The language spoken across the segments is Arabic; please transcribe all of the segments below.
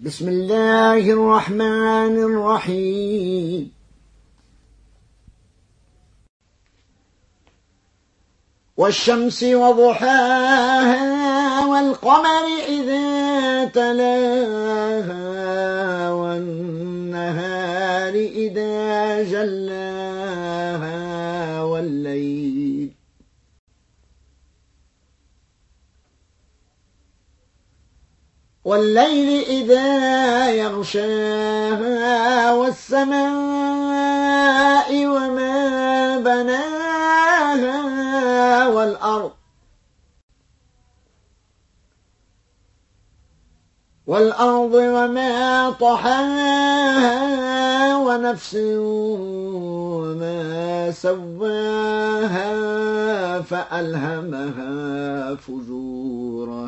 بسم الله الرحمن الرحيم. والشمس وضحاها والقمر إذا تلاها والنهار إذا جلاها والليل والليل إذا يغشاها والسماء وما بناها والأرض والأرض وما طحاها ونفس وما سواها فألهمها فجورها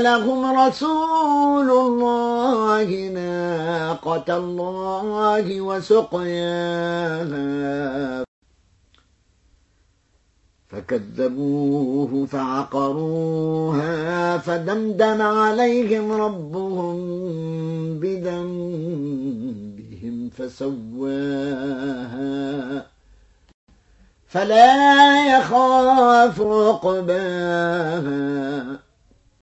لهم رسول الله ناقة الله وسقياها. فكذبوه فعقروها فدمدم عليهم ربهم بذنبهم فسواها. فلا يخاف عقباها.